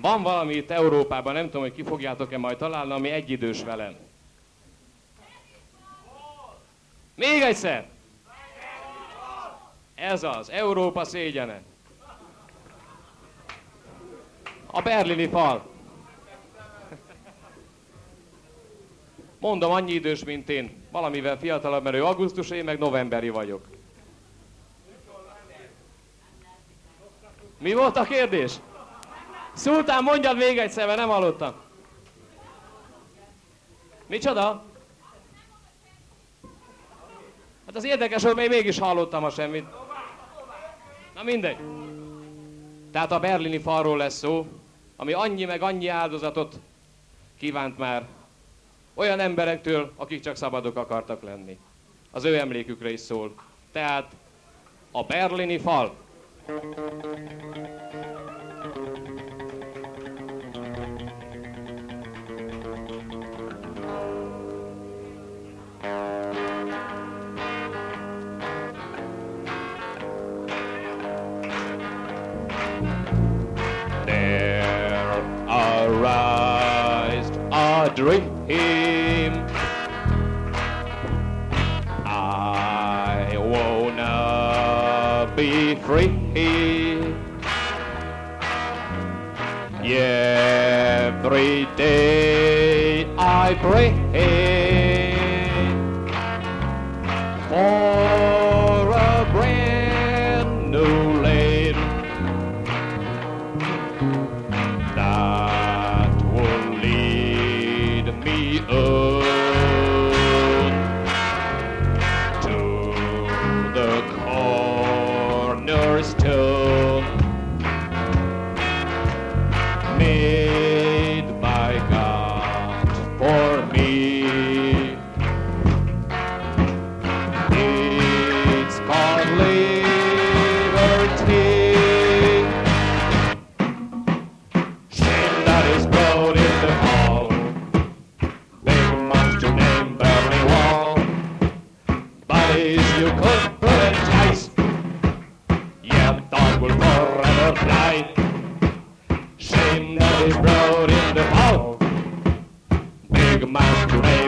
Van valami itt Európában, nem tudom, hogy ki fogjátok-e majd találni, ami egyidős velem. Még egyszer! Ez az, Európa szégyene. A berlini fal. Mondom, annyi idős, mint én. Valamivel fiatalabb, mert ő augusztus, én meg novemberi vagyok. Mi volt a kérdés? Szultán, mondjad még egyszer, mert nem hallottam. Micsoda? Hát az érdekes, hogy még mégis hallottam a semmit. Na mindegy. Tehát a berlini falról lesz szó, ami annyi meg annyi áldozatot kívánt már olyan emberektől, akik csak szabadok akartak lenni. Az ő emlékükre is szól. Tehát a berlini fal. There dream. I wanna be free. Every day I pray the Big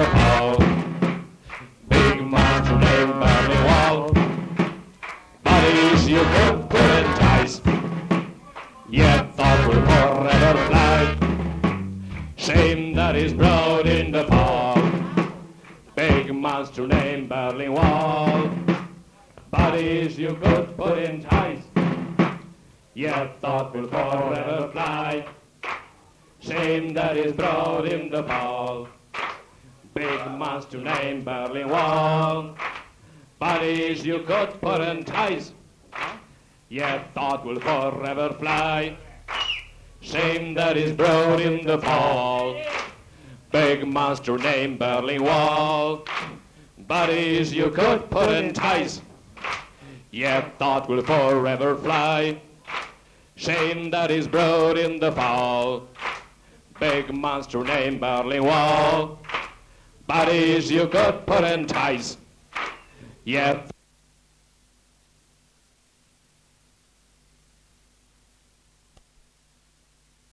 the hall. Big monster named Berlin Wall. Bodies you could put in ties. Yet thought will forever fly. Shame that is brought in the fall. Big monster named Berlin Wall. Bodies you could put in ties. Yet thought will forever fly. Shame that is brought in the fall. Big monster named Berlin Wall. Bodies you could put in ties. Yet thought will forever fly. Shame that is brought in the fall. Big monster named Berlin Wall. Bodies you could put in ties. Yet thought will forever fly. Shame that is brewed in the fall. Big monster named Berlin Wall. Bodies you could put in ties. Yet